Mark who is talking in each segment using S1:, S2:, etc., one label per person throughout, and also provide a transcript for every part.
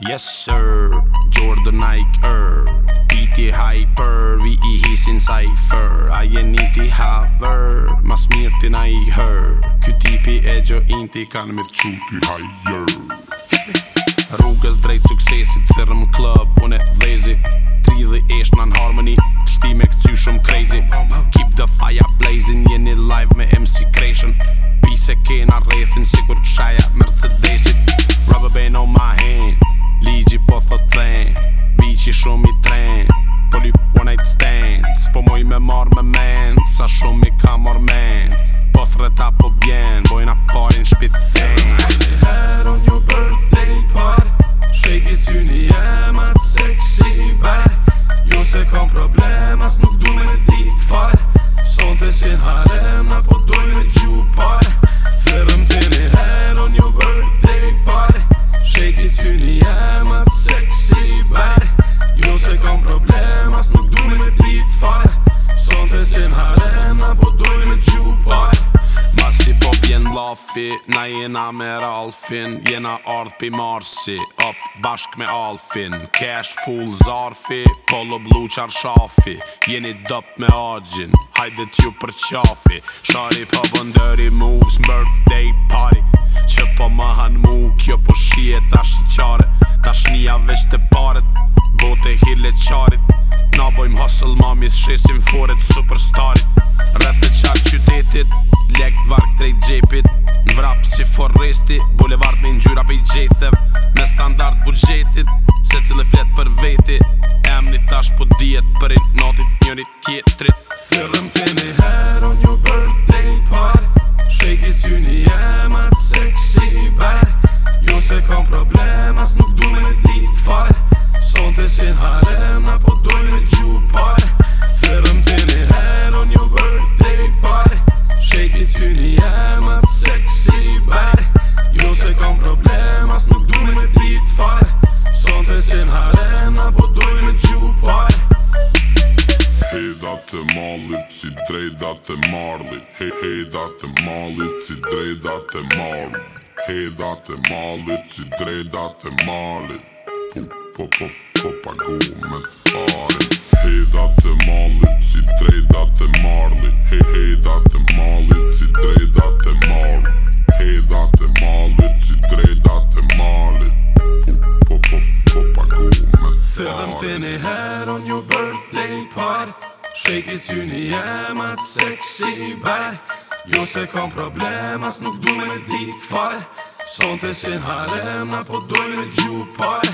S1: Yes sir, Jordan Nike er Beat i hyper, vi i hisin cypher A jeni ti haver, mas mirë ti na i her Ky tipi e gjo inti kanë me të quti higher Rrugës drejt suksesit, Thyrëm club, unë e vezi Tri dhe esh në harmony, të shti me këtë shumë crazy Keep the fire blazing, jeni live me MC Creation Pise kena rethin Si kur qaja Mercedesit Rubber band on my hand po thot të dhejn shumë i tren Po li po nejt sten Së po moj me marrë me men Sa shumë i ka marrë men Po thret apo vjen Bojna parin shpit të dhejn jena me Ralfin Jena ardh pi Marsi Op bashk me Alfin Cash full zarfi Polo blu qar shafi Jeni dop me agjin Hajde t'ju për qafi Shari po bëndëri moves Birthday party Që po më han mu Kjo po shije tash qare Tash nija veç të paret Bote hile qarit Na bojm hustle mamis Shesim foret superstarit Rëthë qar qytetit Lek varg drejt gjepit që foresti Bulevard me njyra pe i gjethev Në standard budgetit Se cilë fletë për veti Emni tash po djetë për i notit njëri tjetrit Thyrëm
S2: drejdat e marlit He hedat e malit si drejdat e marlit Hedat e si drejdat e malit Po po po po pagu me të pare si drejdat e marlit He hedat e malit si drejdat e marlit Hedat e malit si drejdat e marlit Po po po pagu me
S3: të Shake it's uni jam at seksi bërë Jo se kam problem as nuk du me dit farë Son te sin harem na po dojnë djuparë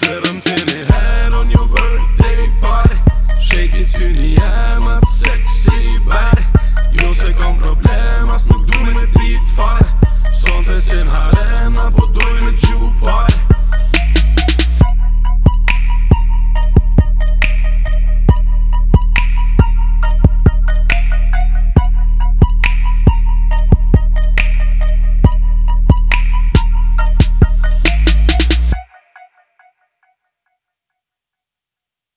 S3: Fërëm të një herë on your birthday party Shake it's uni jam at seksi bërë Jo se kam problem as nuk du me dit farë Son te sin harem na po dojnë djuparë